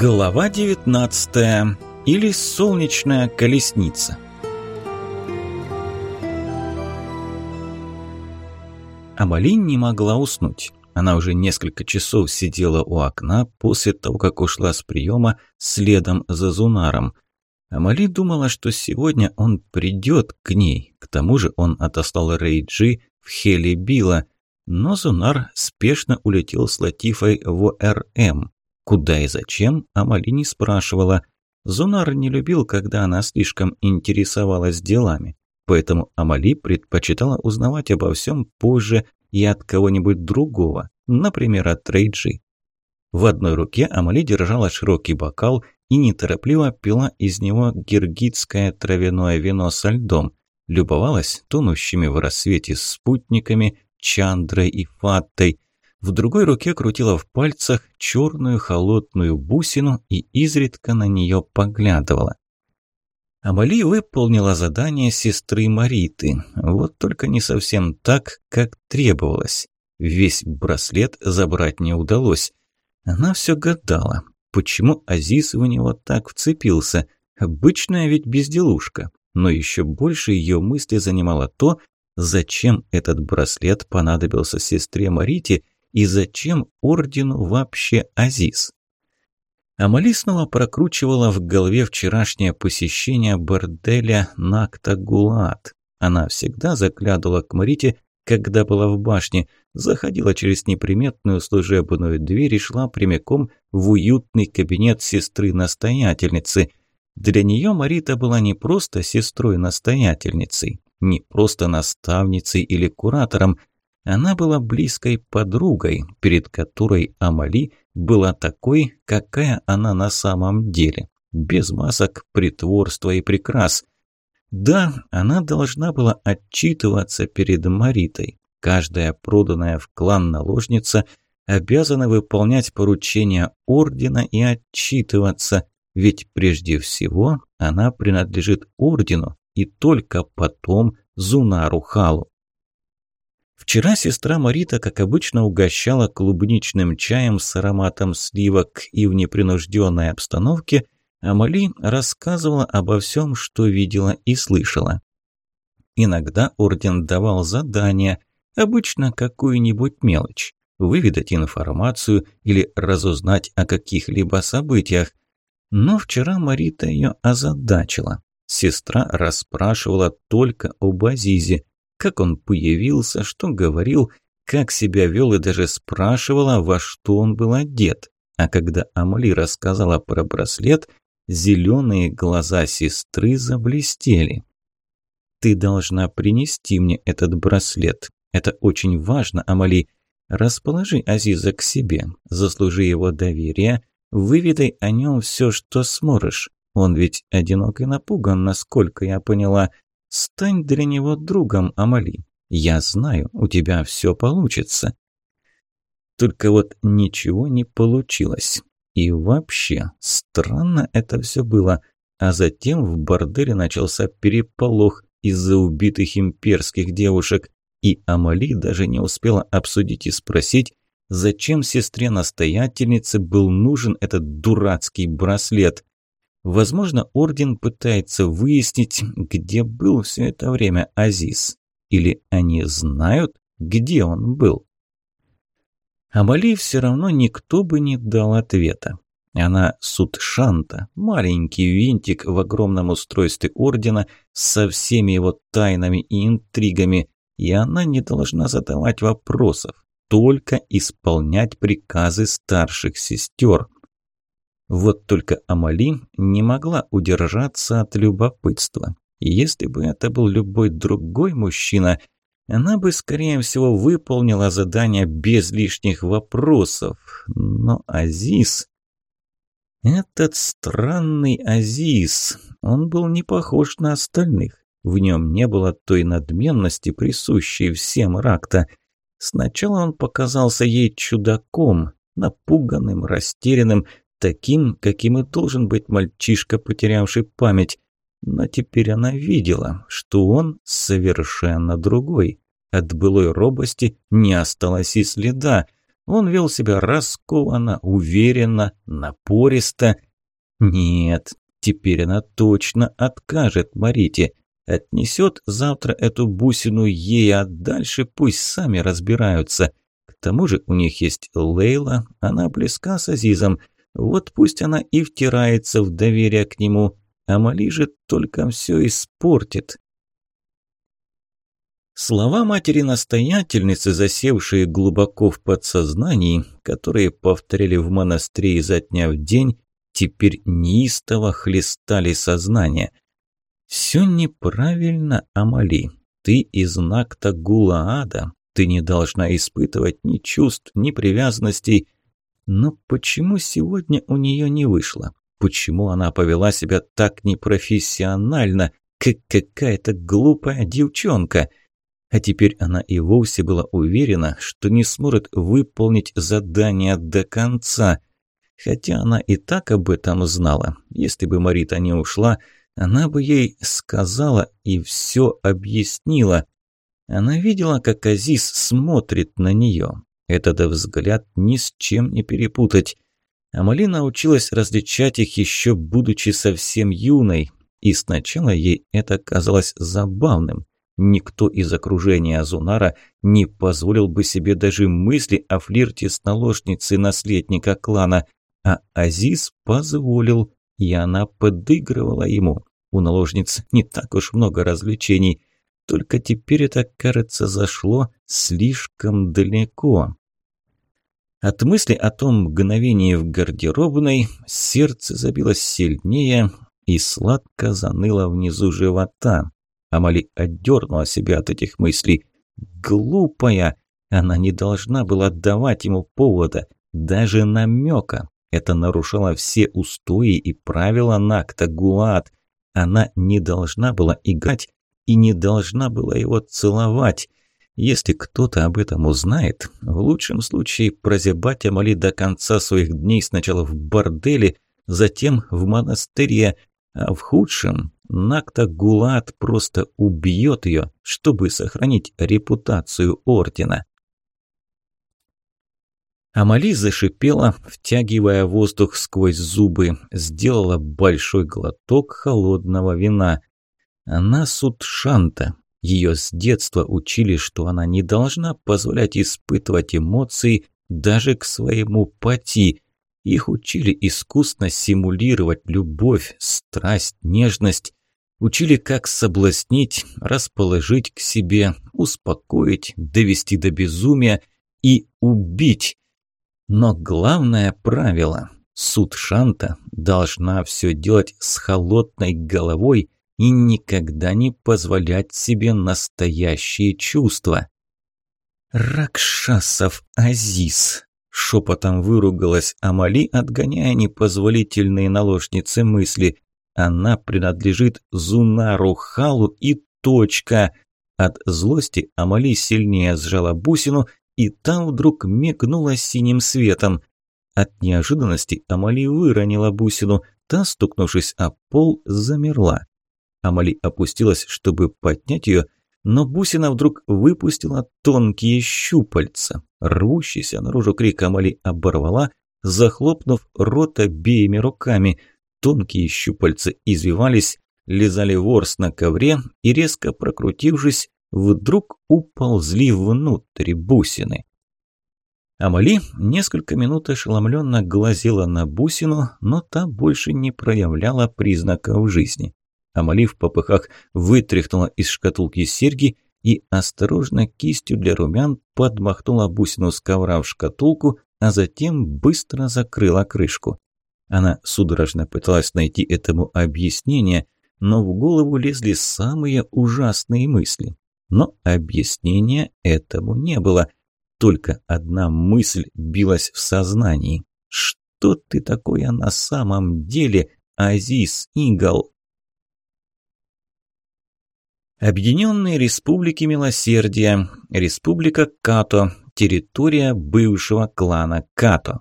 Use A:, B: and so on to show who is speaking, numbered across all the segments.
A: Глава 19. Или солнечная колесница. Амали не могла уснуть. Она уже несколько часов сидела у окна после того, как ушла с приема следом за Зунаром. Амали думала, что сегодня он придет к ней. К тому же он отослал Рейджи в Хели Билла, но Зунар спешно улетел с Латифой в ОРМ. Куда и зачем, Амали не спрашивала. Зунар не любил, когда она слишком интересовалась делами, поэтому Амали предпочитала узнавать обо всем позже и от кого-нибудь другого, например, от Рейджи. В одной руке Амали держала широкий бокал и неторопливо пила из него гиргитское травяное вино со льдом, любовалась тонущими в рассвете спутниками Чандрой и Фаттой, в другой руке крутила в пальцах черную холодную бусину и изредка на нее поглядывала. Амали выполнила задание сестры Мариты, вот только не совсем так, как требовалось. Весь браслет забрать не удалось. Она все гадала, почему Азиз в него так вцепился. Обычная ведь безделушка, но еще больше ее мысли занимало то, зачем этот браслет понадобился сестре Марите и зачем ордену вообще Азиз? Амали снова прокручивала в голове вчерашнее посещение борделя Нактагулат. Она всегда заглядывала к Марите, когда была в башне, заходила через неприметную служебную дверь и шла прямиком в уютный кабинет сестры-настоятельницы. Для нее Марита была не просто сестрой-настоятельницей, не просто наставницей или куратором, она была близкой подругой, перед которой Амали была такой, какая она на самом деле, без масок, притворства и прикрас. Да, она должна была отчитываться перед Маритой. Каждая проданная в клан наложница обязана выполнять поручения ордена и отчитываться, ведь прежде всего она принадлежит ордену и только потом Зунару Халу. Вчера сестра Марита, как обычно, угощала клубничным чаем с ароматом сливок и в непринужденной обстановке Амали рассказывала обо всем, что видела и слышала. Иногда орден давал задания, обычно какую-нибудь мелочь, выведать информацию или разузнать о каких-либо событиях. Но вчера Марита ее озадачила. Сестра расспрашивала только об Азизе, как он появился, что говорил, как себя вел и даже спрашивала, во что он был одет. А когда Амали рассказала про браслет, зеленые глаза сестры заблестели. «Ты должна принести мне этот браслет. Это очень важно, Амали. Расположи Азиза к себе, заслужи его доверие, выведай о нем все, что сможешь. Он ведь одинок и напуган, насколько я поняла. Стань для него другом, Амали. Я знаю, у тебя все получится. Только вот ничего не получилось. И вообще, странно это все было. А затем в борделе начался переполох из-за убитых имперских девушек. И Амали даже не успела обсудить и спросить, зачем сестре-настоятельнице был нужен этот дурацкий браслет. Возможно, Орден пытается выяснить, где был все это время Азиз. Или они знают, где он был? Амали все равно никто бы не дал ответа. Она Сутшанта, маленький винтик в огромном устройстве Ордена со всеми его тайнами и интригами, и она не должна задавать вопросов, только исполнять приказы старших сестер. Вот только Амали не могла удержаться от любопытства. Если бы это был любой другой мужчина, она бы, скорее всего, выполнила задание без лишних вопросов. Но Азиз... Этот странный Азиз, он был не похож на остальных. В нем не было той надменности, присущей всем Ракта. Сначала он показался ей чудаком, напуганным, растерянным, таким, каким и должен быть мальчишка, потерявший память. Но теперь она видела, что он совершенно другой. От былой робости не осталось и следа. Он вел себя раскованно, уверенно, напористо. Нет, теперь она точно откажет Марите. Отнесет завтра эту бусину ей, а дальше пусть сами разбираются. К тому же у них есть Лейла, она близка с Азизом. Вот пусть она и втирается в доверие к нему, а Мали же только все испортит. Слова матери-настоятельницы, засевшие глубоко в подсознании, которые повторяли в монастыре изо дня в день, теперь неистово хлестали сознание. «Все неправильно, Амали. Ты из Накта Гулаада. Ты не должна испытывать ни чувств, ни привязанностей. Но почему сегодня у нее не вышло? Почему она повела себя так непрофессионально, как какая-то глупая девчонка?» А теперь она и вовсе была уверена, что не сможет выполнить задание до конца. Хотя она и так об этом знала. Если бы Марита не ушла, она бы ей сказала и все объяснила. Она видела, как Азиз смотрит на нее. Этот взгляд ни с чем не перепутать. Амали научилась различать их еще будучи совсем юной, и сначала ей это казалось забавным. Никто из окружения Азунара не позволил бы себе даже мысли о флирте с наложницей наследника клана, а Азиз позволил, и она подыгрывала ему. У наложниц не так уж много развлечений, только теперь это, кажется, зашло слишком далеко. От мысли о том мгновении в гардеробной сердце забилось сильнее и сладко заныло внизу живота. Амали отдернула себя от этих мыслей. Глупая! Она не должна была давать ему повода, даже намека. Это нарушало все устои и правила Накта Гуат. Она не должна была играть и не должна была его целовать. Если кто-то об этом узнает, в лучшем случае прозябать Амали до конца своих дней сначала в борделе, затем в монастыре, а в худшем Накта Гулат просто убьет ее, чтобы сохранить репутацию Ордена. Амали зашипела, втягивая воздух сквозь зубы, сделала большой глоток холодного вина. Она Судшанта. Ее с детства учили, что она не должна позволять испытывать эмоции даже к своему пати – их учили искусно симулировать любовь, страсть, нежность. Учили, как соблазнить, расположить к себе, успокоить, довести до безумия и убить. Но главное правило – суд Шанта должна все делать с холодной головой и никогда не позволять себе настоящие чувства. Ракшасов Азиз Шепотом выругалась Амали, отгоняя непозволительные наложницы мысли. Она принадлежит Зунару Халу и точка. От злости Амали сильнее сжала бусину, и там вдруг мигнула синим светом. От неожиданности Амали выронила бусину, та, стукнувшись о пол, замерла. Амали опустилась, чтобы поднять ее, но бусина вдруг выпустила тонкие щупальца. Рвущийся наружу крик Амали оборвала, захлопнув рот обеими руками. Тонкие щупальца извивались, лизали ворс на ковре и, резко прокрутившись, вдруг уползли внутрь бусины. Амали несколько минут ошеломленно глазела на бусину, но та больше не проявляла признаков жизни. Амали в попыхах вытряхнула из шкатулки серьги и осторожно кистью для румян подмахнула бусину с ковра в шкатулку, а затем быстро закрыла крышку. Она судорожно пыталась найти этому объяснение, но в голову лезли самые ужасные мысли. Но объяснения этому не было. Только одна мысль билась в сознании. «Что ты такое на самом деле, Азиз Игл?» Объединенные Республики Милосердия, Республика Като, территория бывшего клана Като.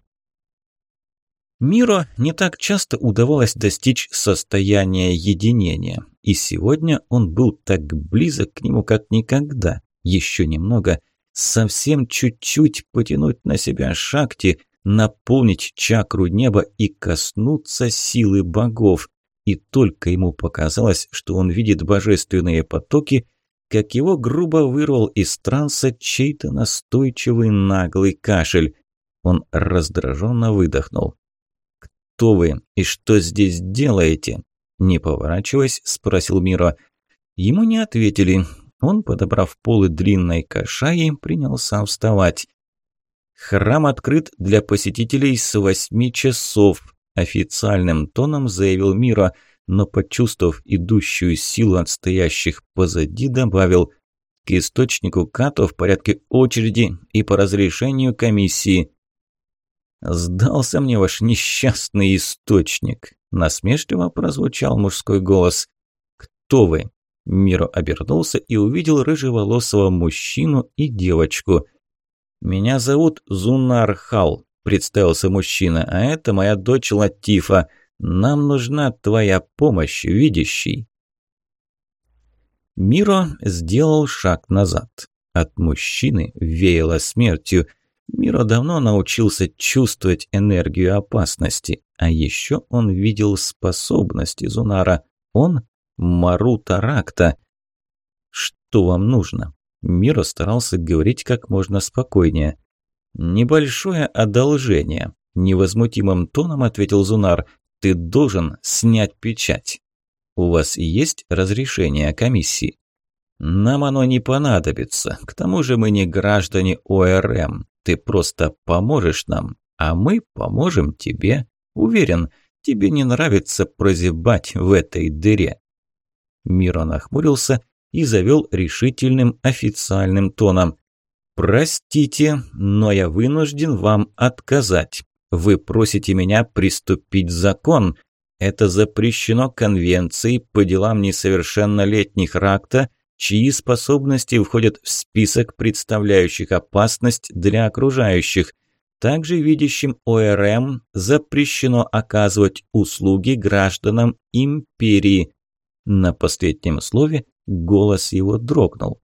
A: Миро не так часто удавалось достичь состояния единения, и сегодня он был так близок к нему, как никогда. Еще немного, совсем чуть-чуть потянуть на себя шакти, наполнить чакру неба и коснуться силы богов. И только ему показалось, что он видит божественные потоки, как его грубо вырвал из транса чей-то настойчивый наглый кашель. Он раздраженно выдохнул. «Кто вы и что здесь делаете?» Не поворачиваясь, спросил Миро. Ему не ответили. Он, подобрав полы длинной кашаи, принялся вставать. «Храм открыт для посетителей с восьми часов», – официальным тоном заявил Миро, но, почувствовав идущую силу от стоящих позади, добавил «к источнику Като в порядке очереди и по разрешению комиссии». «Сдался мне ваш несчастный источник», – насмешливо прозвучал мужской голос. «Кто вы?» Миро обернулся и увидел рыжеволосого мужчину и девочку. «Меня зовут Зунар Хал», – представился мужчина, – «а это моя дочь Латифа. Нам нужна твоя помощь, видящий». Миро сделал шаг назад. От мужчины веяло смертью. Миро давно научился чувствовать энергию опасности, а еще он видел способности Зунара. Он Марута Ракта. Что вам нужно? Миро старался говорить как можно спокойнее. Небольшое одолжение. Невозмутимым тоном ответил Зунар. Ты должен снять печать. У вас есть разрешение комиссии? Нам оно не понадобится. К тому же мы не граждане ОРМ. Ты просто поможешь нам, а мы поможем тебе. Уверен, тебе не нравится прозябать в этой дыре. Миро нахмурился и завел решительным официальным тоном. «Простите, но я вынужден вам отказать. Вы просите меня приступить закон. Это запрещено конвенцией по делам несовершеннолетних ракта, чьи способности входят в список представляющих опасность для окружающих. Также видящим ОРМ запрещено оказывать услуги гражданам империи. На последнем слове голос его дрогнул.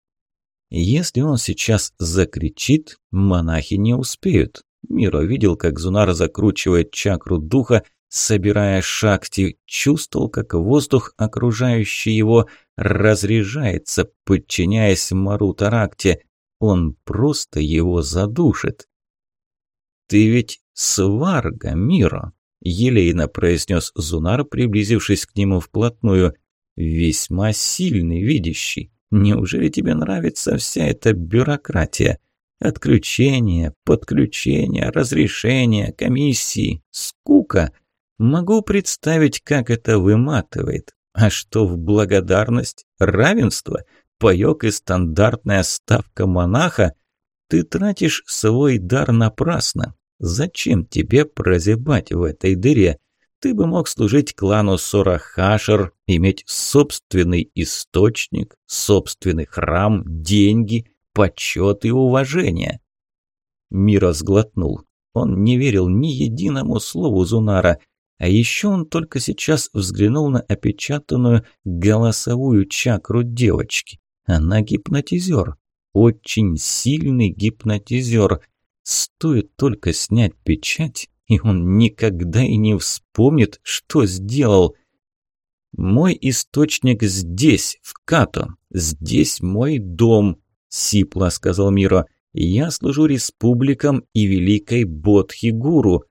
A: Если он сейчас закричит, монахи не успеют. Миро видел, как Зунар закручивает чакру духа, собирая шакти, чувствовал, как воздух, окружающий его, разряжается, подчиняясь Мару Таракте. Он просто его задушит. «Ты ведь сварга, Миро!» – елейно произнес Зунар, приблизившись к нему вплотную. Весьма сильный видящий. Неужели тебе нравится вся эта бюрократия? Отключение, подключение, разрешение, комиссии, скука. Могу представить, как это выматывает. А что в благодарность? Равенство? Паёк и стандартная ставка монаха? Ты тратишь свой дар напрасно. Зачем тебе прозябать в этой дыре? Ты бы мог служить клану Сорахашер, иметь собственный источник, собственный храм, деньги, почет и уважение. Мира сглотнул. Он не верил ни единому слову Зунара, а еще он только сейчас взглянул на опечатанную голосовую чакру девочки. Она гипнотизер, очень сильный гипнотизер. Стоит только снять печать, и он никогда и не вспомнит, что сделал. «Мой источник здесь, в Като. Здесь мой дом», – сипло сказал Миро. «Я служу республикам и великой Бодхи-гуру».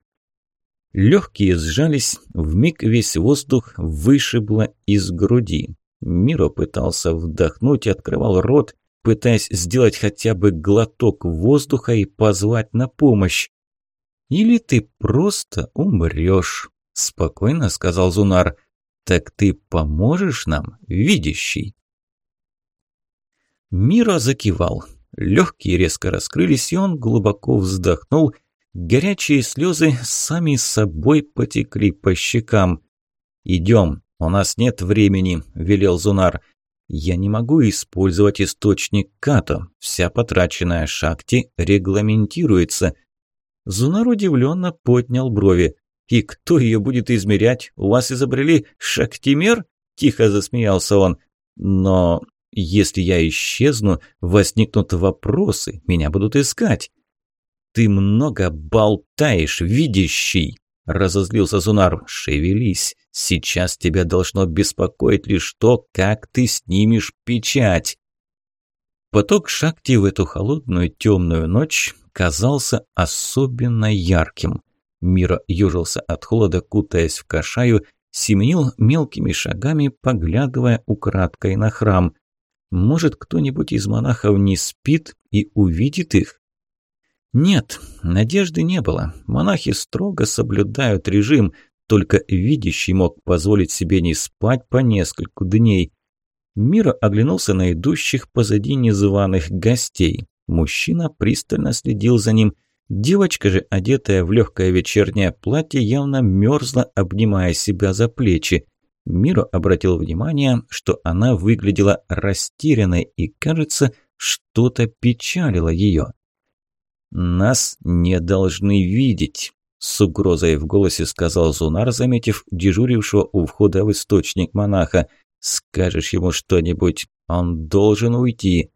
A: Легкие сжались, вмиг весь воздух вышибло из груди. Миро пытался вдохнуть, открывал рот, пытаясь сделать хотя бы глоток воздуха и позвать на помощь. Или ты просто умрешь», – спокойно сказал Зунар. «Так ты поможешь нам, видящий?» Мира закивал. Легкие резко раскрылись, и он глубоко вздохнул. Горячие слезы сами собой потекли по щекам. «Идем, у нас нет времени», – велел Зунар. «Я не могу использовать источник Като. Вся потраченная шахти регламентируется. Зунар удивленно поднял брови. «И кто ее будет измерять? У вас изобрели шахтимер?» – тихо засмеялся он. «Но Если я исчезну, возникнут вопросы, меня будут искать. Ты много болтаешь, видящий, разозлился Зунар. Шевелись, сейчас тебя должно беспокоить лишь то, как ты снимешь печать. Поток Шакти в эту холодную темную ночь казался особенно ярким. Мира ежился от холода, кутаясь в кашаю, семенил мелкими шагами, поглядывая украдкой на храм. Может, кто-нибудь из монахов не спит и увидит их? Нет, надежды не было. Монахи строго соблюдают режим, только видящий мог позволить себе не спать по нескольку дней. Мира оглянулся на идущих позади незваных гостей. Мужчина пристально следил за ним. Девочка же, одетая в легкое вечернее платье, явно мерзла, обнимая себя за плечи. Миро обратил внимание, что она выглядела растерянной и, кажется, что-то печалило ее. «Нас не должны видеть», – с угрозой в голосе сказал Зунар, заметив дежурившего у входа в источник монаха. «Скажешь ему что-нибудь, он должен уйти».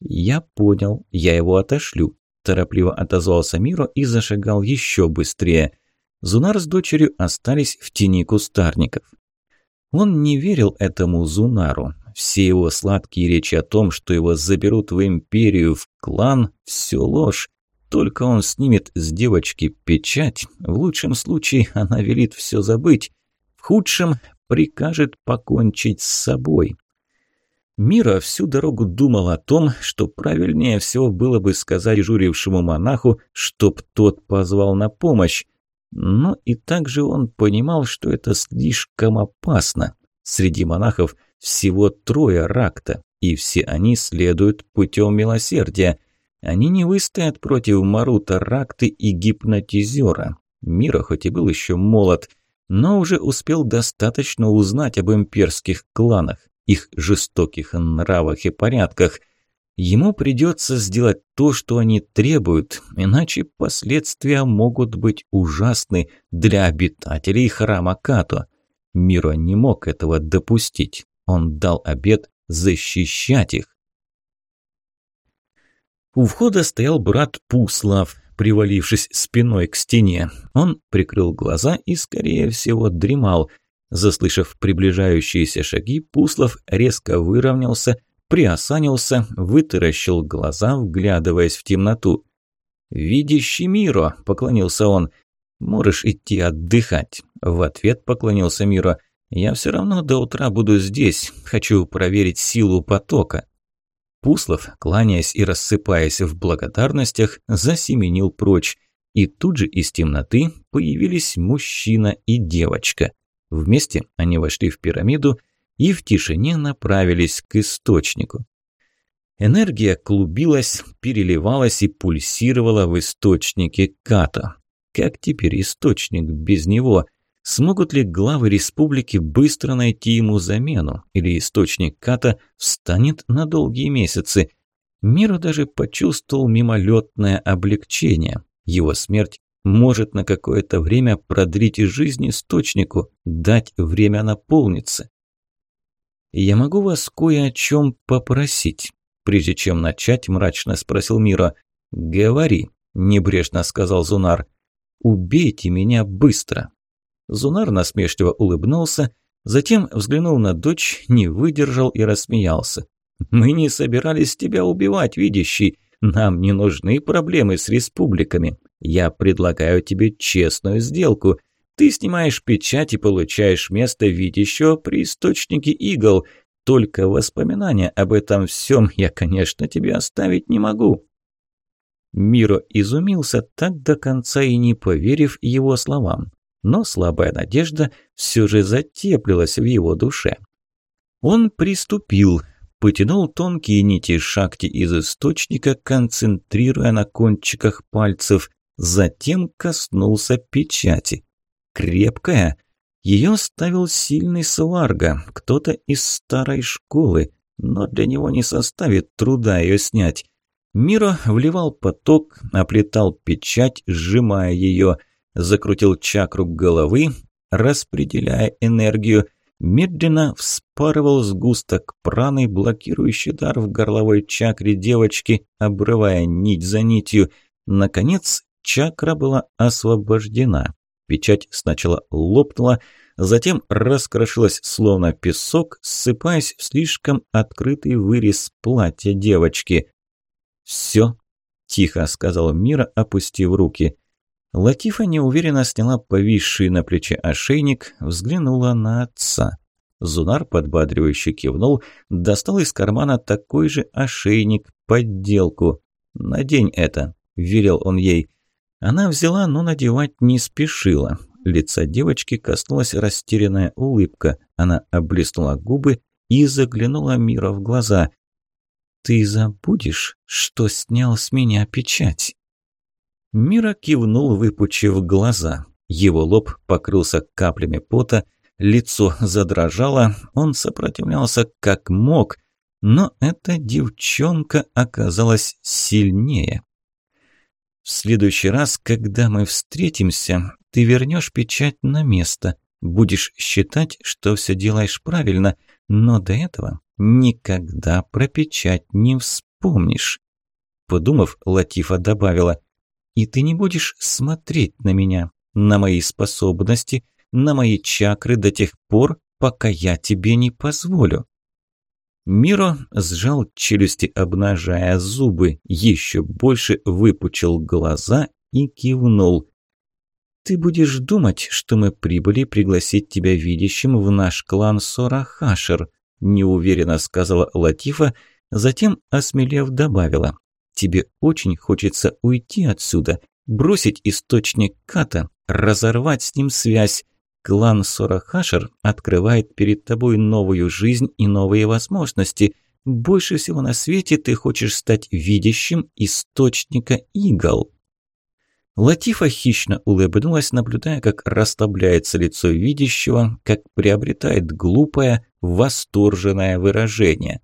A: «Я понял, я его отошлю», – торопливо отозвался Миро и зашагал еще быстрее. Зунар с дочерью остались в тени кустарников. Он не верил этому Зунару. Все его сладкие речи о том, что его заберут в империю, в клан – все ложь. Только он снимет с девочки печать, в лучшем случае она велит все забыть, в худшем прикажет покончить с собой. Мира всю дорогу думал о том, что правильнее всего было бы сказать журившему монаху, чтоб тот позвал на помощь. Но и также он понимал, что это слишком опасно. Среди монахов всего трое ракта, и все они следуют путем милосердия. Они не выстоят против Марута, Ракты и Гипнотизера. Мира хоть и был еще молод, но уже успел достаточно узнать об имперских кланах, их жестоких нравах и порядках. Ему придется сделать то, что они требуют, иначе последствия могут быть ужасны для обитателей храма Като. Миро не мог этого допустить. Он дал обет защищать их. У входа стоял брат Пуслав, привалившись спиной к стене. Он прикрыл глаза и, скорее всего, дремал. Заслышав приближающиеся шаги, Пуслав резко выровнялся, приосанился, вытаращил глаза, вглядываясь в темноту. «Видящий Миро!» – поклонился он. «Можешь идти отдыхать». В ответ поклонился Миро. «Я все равно до утра буду здесь. Хочу проверить силу потока». Пуслов, кланяясь и рассыпаясь в благодарностях, засеменил прочь. И тут же из темноты появились мужчина и девочка. Вместе они вошли в пирамиду и в тишине направились к источнику. Энергия клубилась, переливалась и пульсировала в источнике Ката. Как теперь источник без него? Смогут ли главы республики быстро найти ему замену? Или источник Ката встанет на долгие месяцы? Миру даже почувствовал мимолетное облегчение. Его смерть может на какое-то время продлить жизнь источнику, дать время наполниться. «Я могу вас кое о чем попросить?» Прежде чем начать, мрачно спросил Мира. «Говори», – небрежно сказал Зунар. «Убейте меня быстро». Зунар насмешливо улыбнулся, затем взглянул на дочь, не выдержал и рассмеялся. «Мы не собирались тебя убивать, видящий. Нам не нужны проблемы с республиками. Я предлагаю тебе честную сделку. Ты снимаешь печать и получаешь место видящего при источнике игл. Только воспоминания об этом всем я, конечно, тебе оставить не могу». Миро изумился, так до конца и не поверив его словам но слабая надежда все же затеплилась в его душе. Он приступил, потянул тонкие нити шахти из источника, концентрируя на кончиках пальцев, затем коснулся печати. Крепкая. Ее ставил сильный сварга, кто-то из старой школы, но для него не составит труда ее снять. Миро вливал поток, оплетал печать, сжимая ее – закрутил чакру головы, распределяя энергию. медленно вспарывал сгусток праны, блокирующий дар в горловой чакре девочки, обрывая нить за нитью. Наконец, чакра была освобождена. Печать сначала лопнула, затем раскрошилась словно песок, ссыпаясь в слишком открытый вырез платья девочки. «Все», – тихо сказал Мира, опустив руки. Латифа неуверенно сняла повисший на плече ошейник, взглянула на отца. Зунар подбадривающе кивнул, достал из кармана такой же ошейник, подделку. «Надень это», – велел он ей. Она взяла, но надевать не спешила. Лица девочки коснулась растерянная улыбка. Она облизнула губы и заглянула Мира в глаза. «Ты забудешь, что снял с меня печать?» Мира кивнул, выпучив глаза. Его лоб покрылся каплями пота, лицо задрожало, он сопротивлялся как мог, но эта девчонка оказалась сильнее. «В следующий раз, когда мы встретимся, ты вернешь печать на место, будешь считать, что все делаешь правильно, но до этого никогда про печать не вспомнишь». Подумав, Латифа добавила, «И ты не будешь смотреть на меня, на мои способности, на мои чакры до тех пор, пока я тебе не позволю». Миро сжал челюсти, обнажая зубы, еще больше выпучил глаза и кивнул. «Ты будешь думать, что мы прибыли пригласить тебя видящим в наш клан Сорахашер», неуверенно сказала Латифа, затем, осмелев, добавила. «Тебе очень хочется уйти отсюда, бросить источник Ката, разорвать с ним связь. Клан Сорахашер открывает перед тобой новую жизнь и новые возможности. Больше всего на свете ты хочешь стать видящим источника игл». Латифа хищно улыбнулась, наблюдая, как расслабляется лицо видящего, как приобретает глупое, восторженное выражение.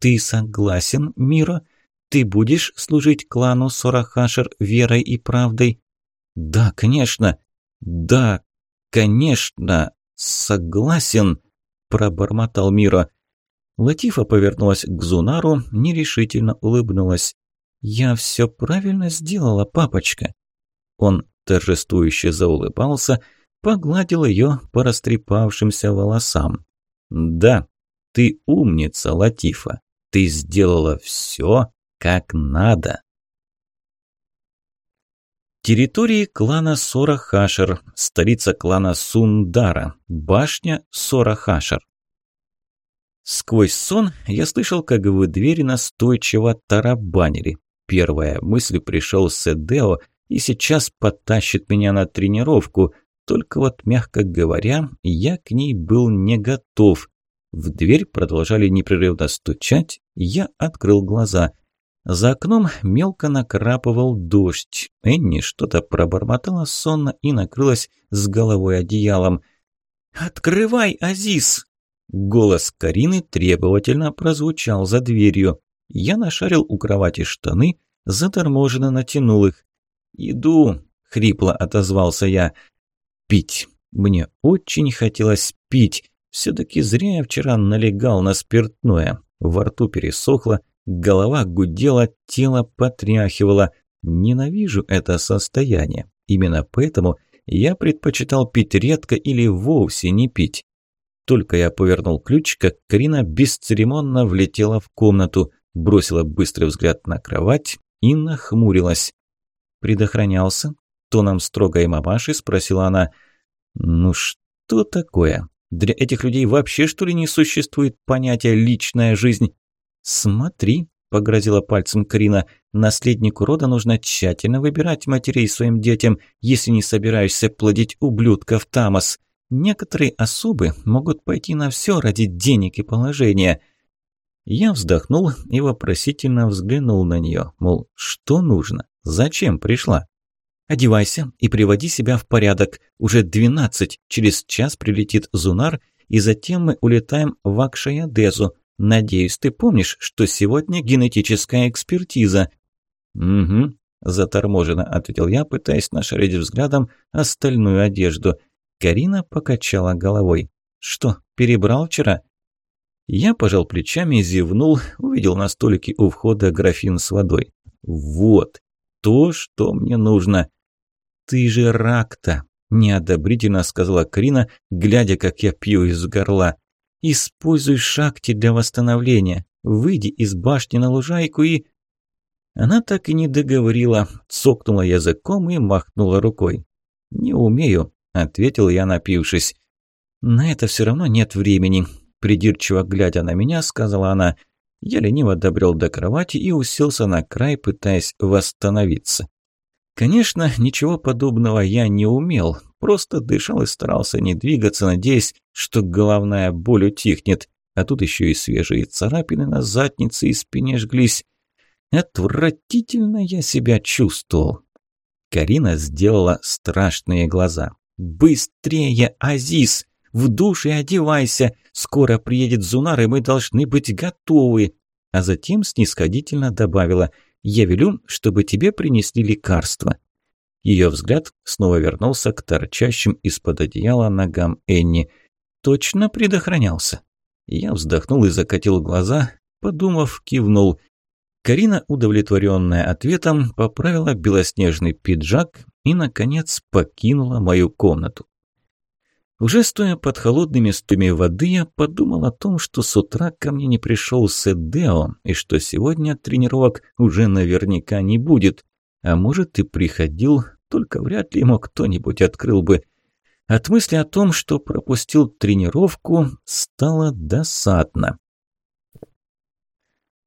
A: «Ты согласен, Мира? Ты будешь служить клану Сорахашер верой и правдой?» «Да, конечно. Да, конечно. Согласен», – пробормотал Мира. Латифа повернулась к Зунару, нерешительно улыбнулась. «Я все правильно сделала, папочка». Он торжествующе заулыбался, погладил ее по растрепавшимся волосам. «Да, ты умница, Латифа. Ты сделала все как надо». Территории клана Сорахашер, столица клана Сундара, башня Сорахашер. Сквозь сон я слышал, как в двери настойчиво тарабанили. Первая мысль пришел Седео и сейчас потащит меня на тренировку. Только вот, мягко говоря, я к ней был не готов. В дверь продолжали непрерывно стучать, я открыл глаза. За окном мелко накрапывал дождь. Энни что-то пробормотала сонно и накрылась с головой одеялом. «Открывай, Азиз!» Голос Карины требовательно прозвучал за дверью. Я нашарил у кровати штаны, заторможенно натянул их. «Иду», – хрипло отозвался я. «Пить. Мне очень хотелось пить. Все-таки зря я вчера налегал на спиртное. Во рту пересохло, голова гудела, тело потряхивало. Ненавижу это состояние. Именно поэтому я предпочитал пить редко или вовсе не пить. Только я повернул ключ, как Карина бесцеремонно влетела в комнату бросила быстрый взгляд на кровать и нахмурилась. «Предохранялся?» Тоном строгой мамаши спросила она. «Ну что такое? Для этих людей вообще что ли не существует понятия «личная жизнь»?» «Смотри», – погрозила пальцем Карина, – «наследнику рода нужно тщательно выбирать матерей своим детям, если не собираешься плодить ублюдков Тамас. Некоторые особы могут пойти на все ради денег и положения». Я вздохнул и вопросительно взглянул на нее, мол, что нужно, зачем пришла? «Одевайся и приводи себя в порядок. Уже двенадцать, через час прилетит Зунар, и затем мы улетаем в Акшаядезу. Надеюсь, ты помнишь, что сегодня генетическая экспертиза?» «Угу», – заторможенно ответил я, пытаясь нашарить взглядом остальную одежду. Карина покачала головой. «Что, перебрал вчера?» Я пожал плечами, зевнул, увидел на столике у входа графин с водой. «Вот, то, что мне нужно». «Ты же рак-то!» – неодобрительно сказала Карина, глядя, как я пью из горла. «Используй шахти для восстановления. Выйди из башни на лужайку и...» Она так и не договорила, цокнула языком и махнула рукой. «Не умею», – ответил я, напившись. «На это все равно нет времени», – придирчиво глядя на меня, сказала она. Я лениво добрел до кровати и уселся на край, пытаясь восстановиться. Конечно, ничего подобного я не умел, просто дышал и старался не двигаться, надеясь, что головная боль утихнет, а тут еще и свежие царапины на заднице и спине жглись. Отвратительно я себя чувствовал. Карина сделала страшные глаза. «Быстрее, Азиз! В душ и одевайся! Скоро приедет Зунар, и мы должны быть готовы!» А затем снисходительно добавила «Я велю, чтобы тебе принесли лекарства». Ее взгляд снова вернулся к торчащим из-под одеяла ногам Энни. «Точно предохранялся?» Я вздохнул и закатил глаза, подумав, кивнул – Карина, удовлетворенная ответом, поправила белоснежный пиджак и, наконец, покинула мою комнату. Уже стоя под холодными струями воды, я подумал о том, что с утра ко мне не пришел Седео, и что сегодня тренировок уже наверняка не будет. А может, и приходил, только вряд ли ему кто-нибудь открыл бы. От мысли о том, что пропустил тренировку, стало досадно.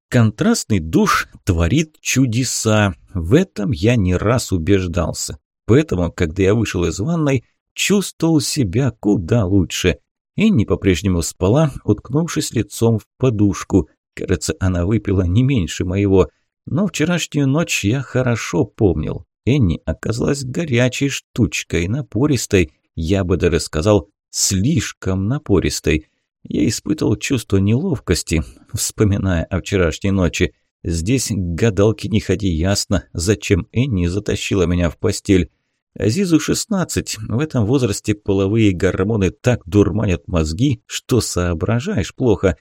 A: Контрастный душ творит чудеса. В этом я не раз убеждался. Поэтому, когда я вышел из ванной, чувствовал себя куда лучше. Энни по-прежнему спала, уткнувшись лицом в подушку. Кажется, она выпила не меньше моего. Но вчерашнюю ночь я хорошо помнил. Энни оказалась горячей штучкой, напористой. Я бы даже сказал, слишком напористой. Я испытывал чувство неловкости, вспоминая о вчерашней ночи. Здесь гадалки не ходи ясно, зачем Энни затащила меня в постель. Азизу 16, в этом возрасте половые гормоны так дурманят мозги, что соображаешь плохо.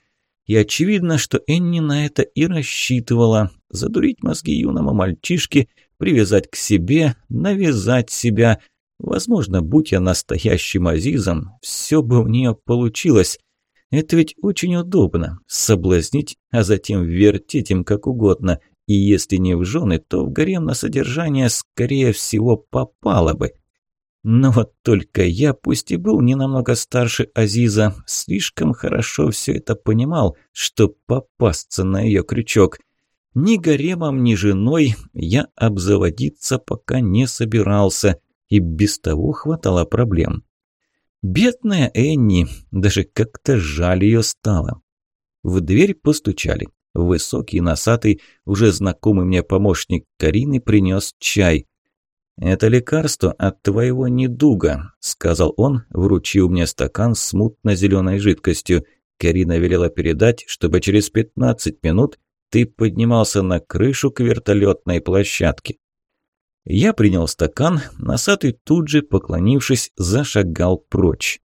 A: И очевидно, что Энни на это и рассчитывала. Задурить мозги юному мальчишке, привязать к себе, навязать себя. Возможно, будь я настоящим Азизом, все бы у нее получилось. Это ведь очень удобно – соблазнить, а затем вертеть им как угодно. И если не в жены, то в гарем на содержание, скорее всего, попало бы. Но вот только я, пусть и был не намного старше Азиза, слишком хорошо все это понимал, что попасться на ее крючок. Ни гаремом, ни женой я обзаводиться пока не собирался, и без того хватало проблем. Бедная Энни, даже как-то жаль ее стало. В дверь постучали. Высокий, носатый, уже знакомый мне помощник Карины принес чай. «Это лекарство от твоего недуга», – сказал он, вручив мне стакан с мутно-зеленой жидкостью. Карина велела передать, чтобы через 15 минут ты поднимался на крышу к вертолетной площадке. Я принял стакан, носатый тут же, поклонившись, зашагал прочь.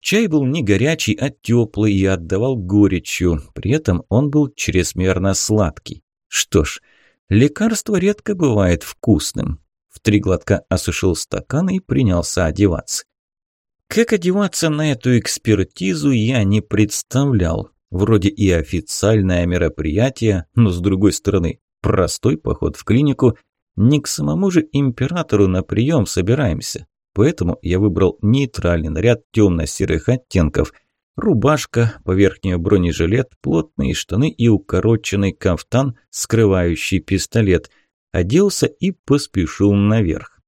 A: Чай был не горячий, а теплый и отдавал горечью, при этом он был чрезмерно сладкий. Что ж, лекарство редко бывает вкусным. В три глотка осушил стакан и принялся одеваться. Как одеваться на эту экспертизу я не представлял. Вроде и официальное мероприятие, но с другой стороны, простой поход в клинику не к самому же императору на прием собираемся. Поэтому я выбрал нейтральный наряд темно-серых оттенков. Рубашка, поверх нее бронежилет, плотные штаны и укороченный кафтан, скрывающий пистолет. Оделся и поспешил наверх.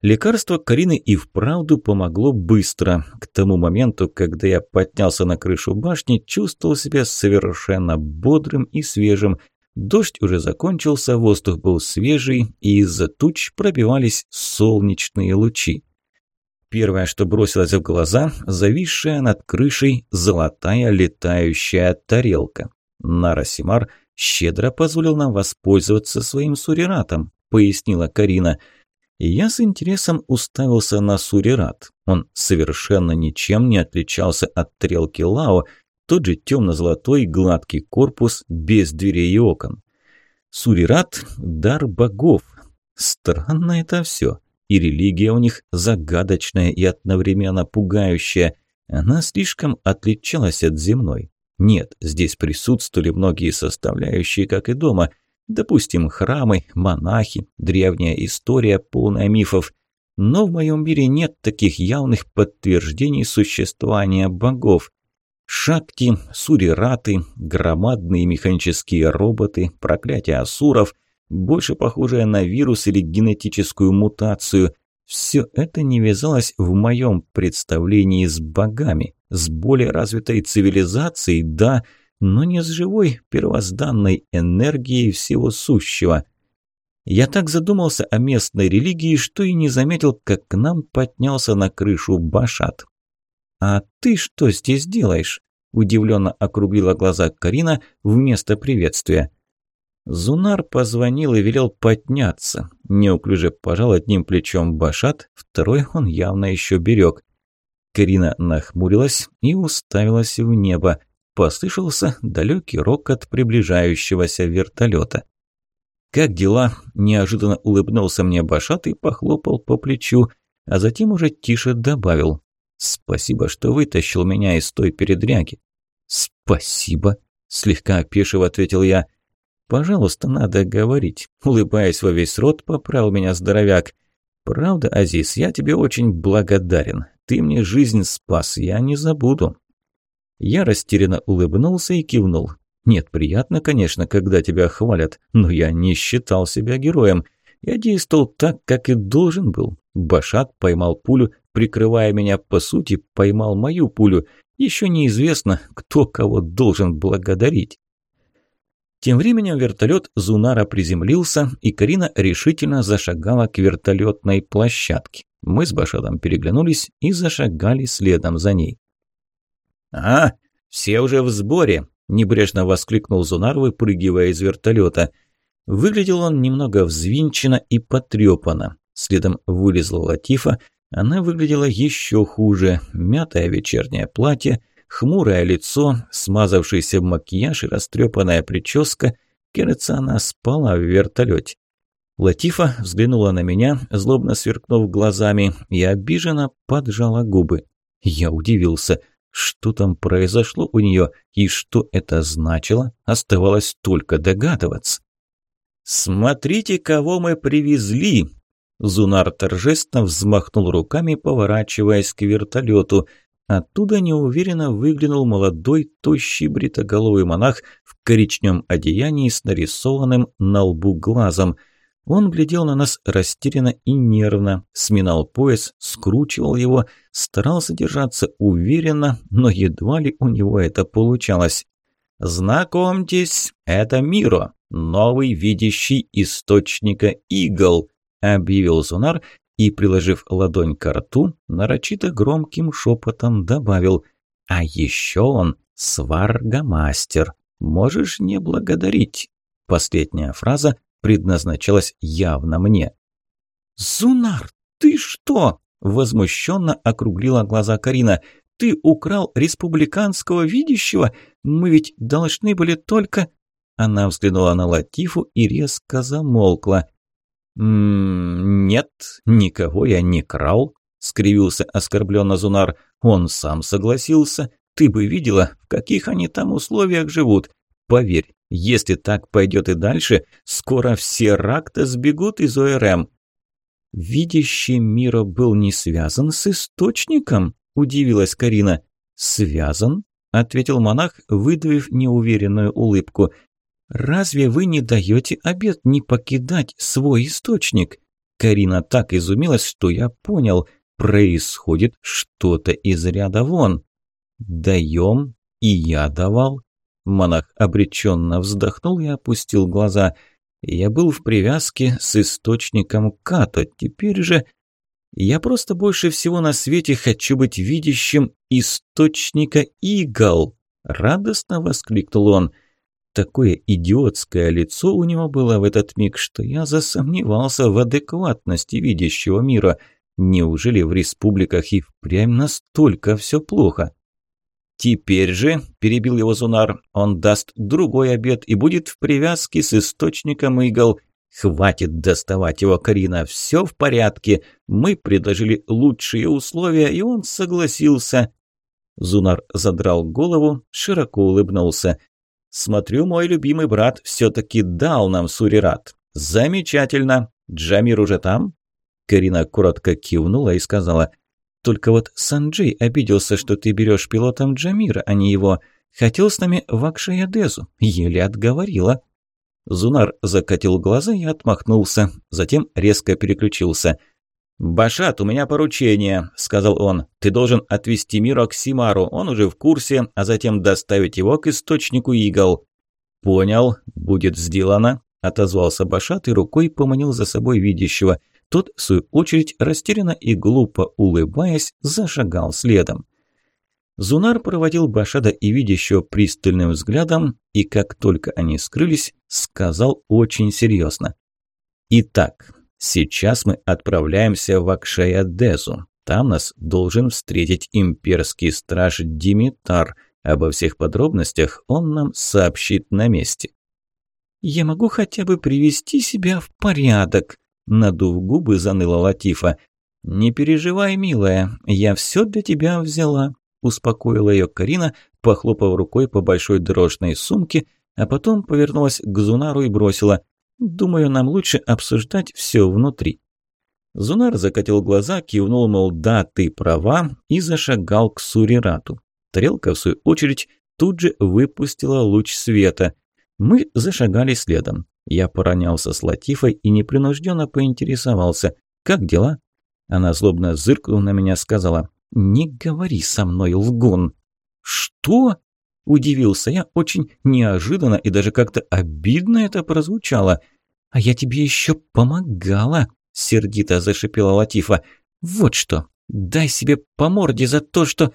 A: Лекарство Карины и вправду помогло быстро. К тому моменту, когда я поднялся на крышу башни, чувствовал себя совершенно бодрым и свежим – Дождь уже закончился, воздух был свежий, и из-за туч пробивались солнечные лучи. Первое, что бросилось в глаза, зависшая над крышей золотая летающая тарелка. Нара Симар щедро позволил нам воспользоваться своим сурератом, пояснила Карина. Я с интересом уставился на Сурират. Он совершенно ничем не отличался от трелки Лао, тот же темно-золотой гладкий корпус без дверей и окон. Сурират – дар богов. Странно это все. И религия у них загадочная и одновременно пугающая. Она слишком отличалась от земной. Нет, здесь присутствовали многие составляющие, как и дома. Допустим, храмы, монахи, древняя история, полная мифов. Но в моем мире нет таких явных подтверждений существования богов. Шакти, сурираты, громадные механические роботы, проклятие асуров, больше похожее на вирус или генетическую мутацию. Все это не вязалось в моем представлении с богами, с более развитой цивилизацией, да, но не с живой первозданной энергией всего сущего. Я так задумался о местной религии, что и не заметил, как к нам поднялся на крышу Башат. «А ты что здесь делаешь?» – удивленно округлила глаза Карина вместо приветствия. Зунар позвонил и велел подняться. Неуклюже пожал одним плечом Башат, второй он явно еще берег. Карина нахмурилась и уставилась в небо. Послышался далекий рокот приближающегося вертолета. «Как дела?» – неожиданно улыбнулся мне Башат и похлопал по плечу, а затем уже тише добавил. «Спасибо, что вытащил меня из той передряги». «Спасибо», – слегка опешив, ответил я. «Пожалуйста, надо говорить», – улыбаясь во весь рот, поправил меня здоровяк. «Правда, Азиз, я тебе очень благодарен. Ты мне жизнь спас, я не забуду». Я растерянно улыбнулся и кивнул. «Нет, приятно, конечно, когда тебя хвалят, но я не считал себя героем. Я действовал так, как и должен был. Башат поймал пулю, прикрывая меня, по сути, поймал мою пулю. Еще неизвестно, кто кого должен благодарить. Тем временем вертолет Зунара приземлился, и Карина решительно зашагала к вертолетной площадке. Мы с Башатом переглянулись и зашагали следом за ней. «А, все уже в сборе!» – небрежно воскликнул Зунар, выпрыгивая из вертолета. Выглядел он немного взвинченно и потрепанно. Следом вылезла Латифа, она выглядела еще хуже. Мятое вечернее платье, хмурое лицо, смазавшийся макияж и растрепанная прическа. Кажется, она спала в вертолете. Латифа взглянула на меня, злобно сверкнув глазами, и обиженно поджала губы. Я удивился. Что там произошло у нее и что это значило, оставалось только догадываться. «Смотрите, кого мы привезли!» Зунар торжественно взмахнул руками, поворачиваясь к вертолету. Оттуда неуверенно выглянул молодой, тощий бритоголовый монах в коричневом одеянии с нарисованным на лбу глазом. Он глядел на нас растерянно и нервно, сминал пояс, скручивал его, старался держаться уверенно, но едва ли у него это получалось. «Знакомьтесь, это Миро, новый видящий источника игл», объявил Зунар и, приложив ладонь к рту, нарочито громким шепотом добавил «А еще он сваргомастер, можешь не благодарить». Последняя фраза предназначалась явно мне. «Зунар, ты что?» – возмущенно округлила глаза Карина. «Ты украл республиканского видящего? Мы ведь должны были только...» Она взглянула на Латифу и резко замолкла. «Нет, никого я не крал», – скривился оскорбленно Зунар. «Он сам согласился. Ты бы видела, в каких они там условиях живут. Поверь, если так пойдет и дальше, скоро все ракта сбегут из ОРМ». «Видящий Мира был не связан с источником?» – удивилась Карина. «Связан?» – ответил монах, выдавив неуверенную улыбку. «Разве вы не даете обет не покидать свой источник?» Карина так изумилась, что я понял, происходит что-то из ряда вон. «Даем?» И я давал. Монах обреченно вздохнул и опустил глаза. Я был в привязке с источником Като, теперь же... Я просто больше всего на свете хочу быть видящим источника игл. Радостно воскликнул он. Такое идиотское лицо у него было в этот миг, что я засомневался в адекватности видящего мира. Неужели в республиках и впрямь настолько все плохо? «Теперь же», – перебил его Зунар, – «он даст другой обед и будет в привязке с источником игл. Хватит доставать его, Карина, все в порядке. Мы предложили лучшие условия, и он согласился». Зунар задрал голову, широко улыбнулся. «Смотрю, мой любимый брат все-таки дал нам сурират. Замечательно. Джамир уже там?» Карина коротко кивнула и сказала. «Только вот Санджей обиделся, что ты берешь пилотом Джамира, а не его. Хотел с нами в Акшаядезу. Еле отговорила». Зунар закатил глаза и отмахнулся. Затем резко переключился – «Башат, у меня поручение», – сказал он. «Ты должен отвезти Миро к Симару, он уже в курсе, а затем доставить его к источнику игл». «Понял, будет сделано», – отозвался Башат и рукой поманил за собой видящего. Тот, в свою очередь, растерянно и глупо улыбаясь, зашагал следом. Зунар проводил Башада и видящего пристальным взглядом, и как только они скрылись, сказал очень серьезно. «Итак, Сейчас мы отправляемся в Акшаядезу. Там нас должен встретить имперский страж Димитар. Обо всех подробностях он нам сообщит на месте. «Я могу хотя бы привести себя в порядок», – надув губы, заныла Латифа. «Не переживай, милая, я все для тебя взяла», – успокоила ее Карина, похлопав рукой по большой дорожной сумке, а потом повернулась к Зунару и бросила. Думаю, нам лучше обсуждать все внутри. Зунар закатил глаза, кивнул, мол, да, ты права, и зашагал к Сурирату. Тарелка, в свою очередь, тут же выпустила луч света. Мы зашагали следом. Я поронялся с Латифой и непринужденно поинтересовался. «Как дела?» Она злобно зыркнула на меня, сказала. «Не говори со мной, лгун!» «Что?» Удивился я, очень неожиданно и даже как-то обидно это прозвучало. «А я тебе еще помогала!» – сердито зашипела Латифа. «Вот что! Дай себе по морде за то, что...»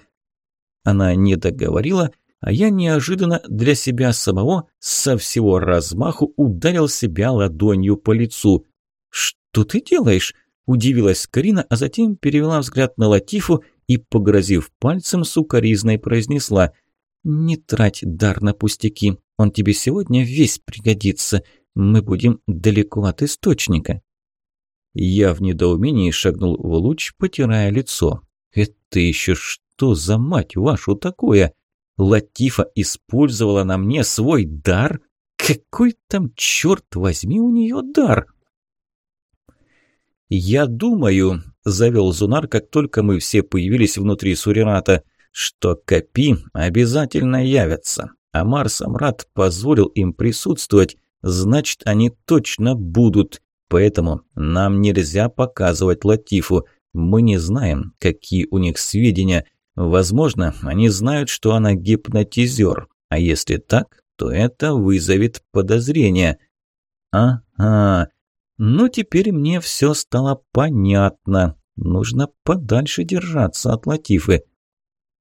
A: Она не договорила, а я неожиданно для себя самого со всего размаху ударил себя ладонью по лицу. «Что ты делаешь?» – удивилась Карина, а затем перевела взгляд на Латифу и, погрозив пальцем, сукоризной произнесла – «Не трать дар на пустяки, он тебе сегодня весь пригодится. Мы будем далеко от источника». Я в недоумении шагнул в луч, потирая лицо. «Это еще что за мать вашу такое? Латифа использовала на мне свой дар? Какой там, черт возьми, у нее дар?» «Я думаю», – завел Зунар, как только мы все появились внутри Сурирата – что Капи обязательно явятся. А Марс-Амрат позволил им присутствовать, значит, они точно будут. Поэтому нам нельзя показывать Латифу. Мы не знаем, какие у них сведения. Возможно, они знают, что она гипнотизер. А если так, то это вызовет подозрение. Ага, ну теперь мне все стало понятно. Нужно подальше держаться от Латифы.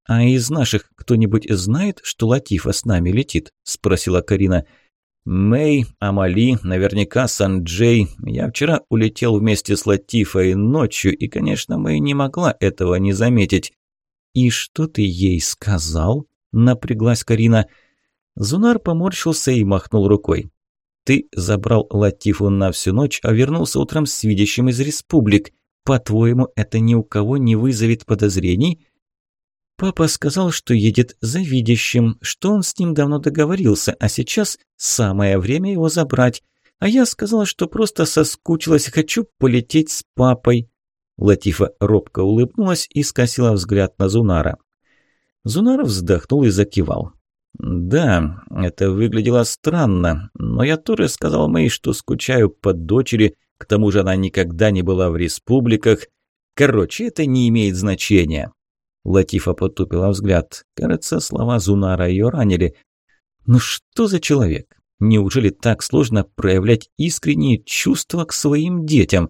A: «А из наших кто-нибудь знает, что Латифа с нами летит?» – спросила Карина. «Мэй, Амали, наверняка Санджей. Я вчера улетел вместе с Латифой ночью, и, конечно, Мэй не могла этого не заметить». «И что ты ей сказал?» – напряглась Карина. Зунар поморщился и махнул рукой. «Ты забрал Латифу на всю ночь, а вернулся утром с видящим из республик. По-твоему, это ни у кого не вызовет подозрений?» Папа сказал, что едет за видящим, что он с ним давно договорился, а сейчас самое время его забрать. А я сказала, что просто соскучилась, хочу полететь с папой. Латифа робко улыбнулась и скосила взгляд на Зунара. Зунар вздохнул и закивал. «Да, это выглядело странно, но я тоже сказал Мэй, что скучаю по дочери, к тому же она никогда не была в республиках. Короче, это не имеет значения». Латифа потупила взгляд. Кажется, слова Зунара ее ранили. Ну что за человек? Неужели так сложно проявлять искренние чувства к своим детям?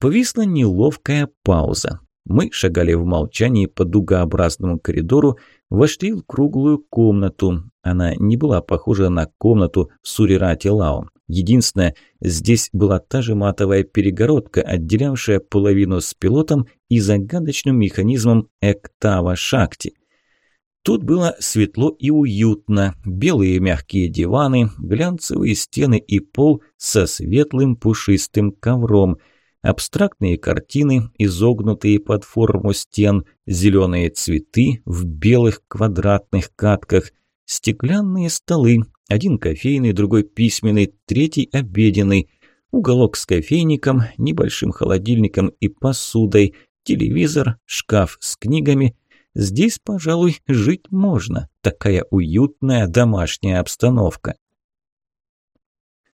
A: Повисла неловкая пауза. Мы шагали в молчании по дугообразному коридору, вошли в круглую комнату. Она не была похожа на комнату в Сурирате Лао. Единственное, здесь была та же матовая перегородка, отделявшая половину с пилотом и загадочным механизмом Эктава Шакти. Тут было светло и уютно, белые мягкие диваны, глянцевые стены и пол со светлым пушистым ковром, абстрактные картины, изогнутые под форму стен, зеленые цветы в белых квадратных катках, стеклянные столы, один кофейный, другой письменный, третий обеденный, уголок с кофейником, небольшим холодильником и посудой, телевизор, шкаф с книгами – Здесь, пожалуй, жить можно. Такая уютная домашняя обстановка.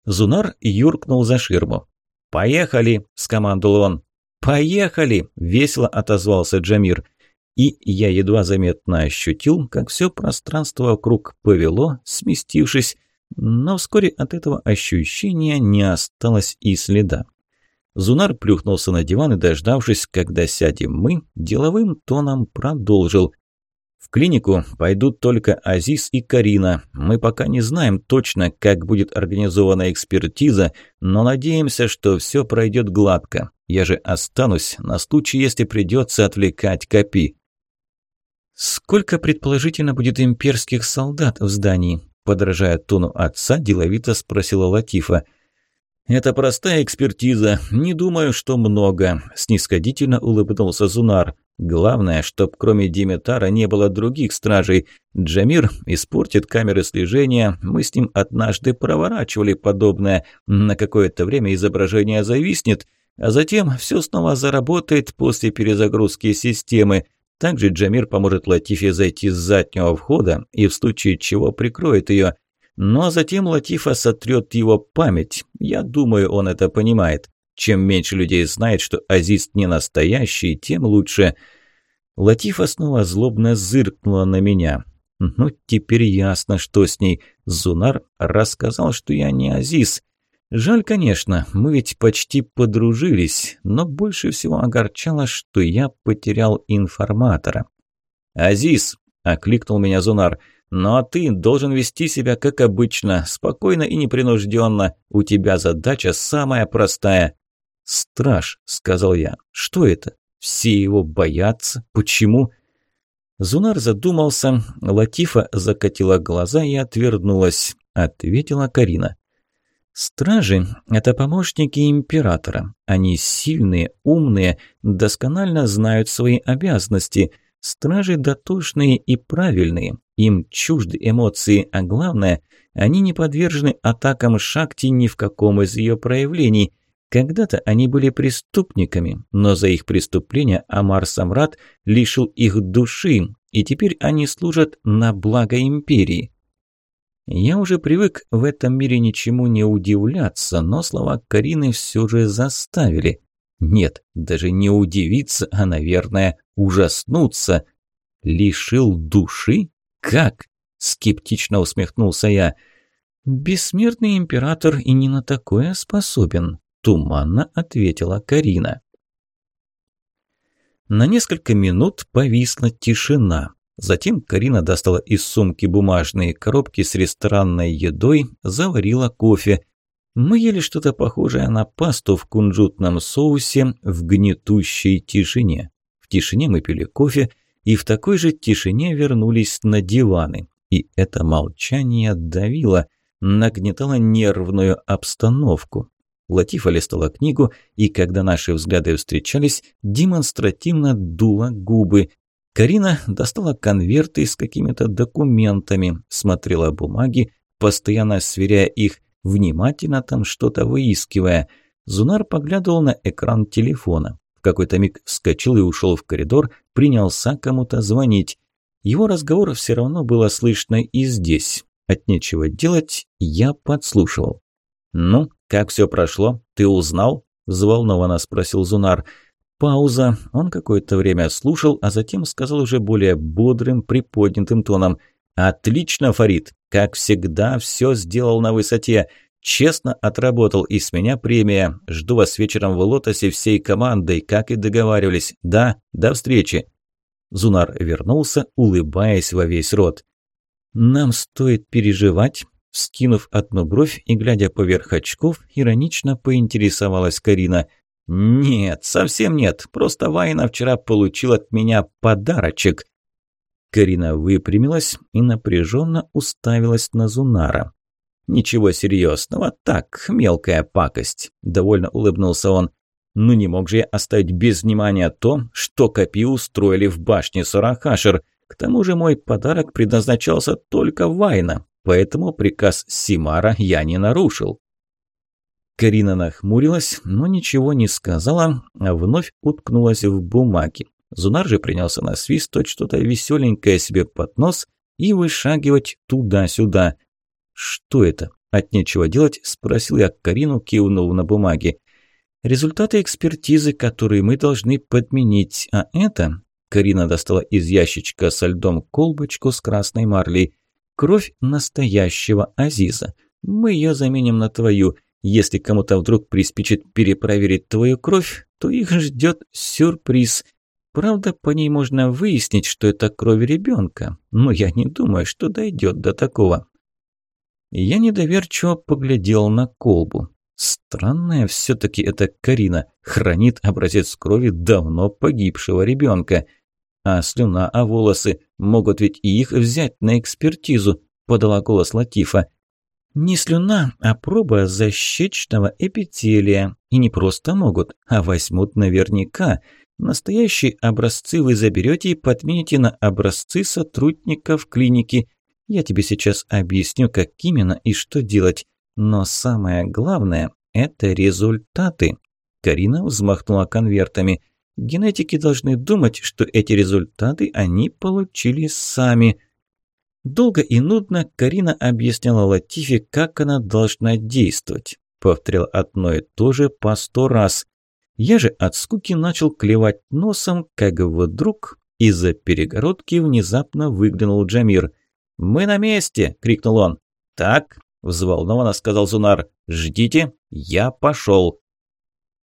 A: Зунар юркнул за ширму. «Поехали!» – скомандовал он. «Поехали!» – весело отозвался Джамир. И я едва заметно ощутил, как все пространство вокруг повело, сместившись, но вскоре от этого ощущения не осталось и следа. Зунар плюхнулся на диван и, дождавшись, когда сядем мы, деловым тоном продолжил. «В клинику пойдут только Азиз и Карина. Мы пока не знаем точно, как будет организована экспертиза, но надеемся, что все пройдет гладко. Я же останусь на случай, если придется отвлекать Копи». «Сколько, предположительно, будет имперских солдат в здании?» Подражая тону отца, деловито спросила Латифа – «Это простая экспертиза. Не думаю, что много», – снисходительно улыбнулся Зунар. «Главное, чтоб кроме Димитара не было других стражей. Джамир испортит камеры слежения. Мы с ним однажды проворачивали подобное. На какое-то время изображение зависнет, а затем все снова заработает после перезагрузки системы. Также Джамир поможет Латифе зайти с заднего входа и в случае чего прикроет ее». А затем Латифа сотрет его память. Я думаю, он это понимает. Чем меньше людей знает, что Азиз не настоящий, тем лучше. Латифа снова злобно зыркнула на меня. Ну, теперь ясно, что с ней. Зунар рассказал, что я не Азиз. Жаль, конечно, мы ведь почти подружились, но больше всего огорчало, что я потерял информатора. «Азиз!» – окликнул меня Зунар – ну а ты должен вести себя как обычно, спокойно и непринужденно. У тебя задача самая простая. «Страж», — сказал я. «Что это? Все его боятся? Почему?» Зунар задумался, Латифа закатила глаза и отвернулась. Ответила Карина. «Стражи – это помощники императора. Они сильные, умные, досконально знают свои обязанности – Стражи дотошные и правильные, им чужды эмоции, а главное, они не подвержены атакам Шакти ни в каком из ее проявлений. Когда-то они были преступниками, но за их преступления Амар Самрат лишил их души, и теперь они служат на благо империи. Я уже привык в этом мире ничему не удивляться, но слова Карины все же заставили. Нет, даже не удивиться, а, наверное, ужаснуться. Лишил души? Как? Скептично усмехнулся я. Бессмертный император и не на такое способен, туманно ответила Карина. На несколько минут повисла тишина. Затем Карина достала из сумки бумажные коробки с ресторанной едой, заварила кофе, мы ели что-то похожее на пасту в кунжутном соусе в гнетущей тишине. В тишине мы пили кофе, и в такой же тишине вернулись на диваны. И это молчание давило, нагнетало нервную обстановку. Латифа листала книгу, и когда наши взгляды встречались, демонстративно дула губы. Карина достала конверты с какими-то документами, смотрела бумаги, постоянно сверяя их, внимательно там что-то выискивая. Зунар поглядывал на экран телефона. В какой-то миг вскочил и ушел в коридор, принялся кому-то звонить. Его разговор все равно было слышно и здесь. От нечего делать я подслушивал. «Ну, как все прошло? Ты узнал?» – взволнованно спросил Зунар. Пауза. Он какое-то время слушал, а затем сказал уже более бодрым, приподнятым тоном. «Отлично, Фарид! Как всегда, все сделал на высоте. Честно отработал, и с меня премия. Жду вас вечером в Лотосе всей командой, как и договаривались. Да, до встречи». Зунар вернулся, улыбаясь во весь рот. Нам стоит переживать. Скинув одну бровь и глядя поверх очков, иронично поинтересовалась Карина. «Нет, совсем нет. Просто Вайна вчера получил от меня подарочек». Карина выпрямилась и напряженно уставилась на Зунара. «Ничего серьезного, так, мелкая пакость», – довольно улыбнулся он. «Ну не мог же я оставить без внимания то, что Копи устроили в башне Сарахашер. К тому же мой подарок предназначался только Вайна, поэтому приказ Симара я не нарушил». Карина нахмурилась, но ничего не сказала, а вновь уткнулась в бумаги. Зунар же принялся насвистывать что-то веселенькое себе под нос и вышагивать туда-сюда – «Что это?» «От нечего делать?» – спросил я Карину, кивнув на бумаге. «Результаты экспертизы, которые мы должны подменить, а это...» Карина достала из ящичка со льдом колбочку с красной марлей. «Кровь настоящего Азиза. Мы ее заменим на твою. Если кому-то вдруг приспичит перепроверить твою кровь, то их ждет сюрприз. Правда, по ней можно выяснить, что это кровь ребенка, но я не думаю, что дойдет до такого. Я недоверчиво поглядел на колбу. Странная все-таки эта Карина, хранит образец крови давно погибшего ребенка. А слюна, а волосы, могут ведь и их взять на экспертизу, подала голос Латифа. Не слюна, а проба защечного эпителия. И не просто могут, а возьмут наверняка. Настоящие образцы вы заберете и подмените на образцы сотрудников клиники. Я тебе сейчас объясню, как именно и что делать. Но самое главное – это результаты. Карина взмахнула конвертами. Генетики должны думать, что эти результаты они получили сами. Долго и нудно Карина объясняла Латифе, как она должна действовать. Повторял одно и то же по сто раз. Я же от скуки начал клевать носом, как вдруг из-за перегородки внезапно выглянул Джамир – «Мы на месте!» – крикнул он. «Так», – взволнованно сказал Зунар. «Ждите, я пошел».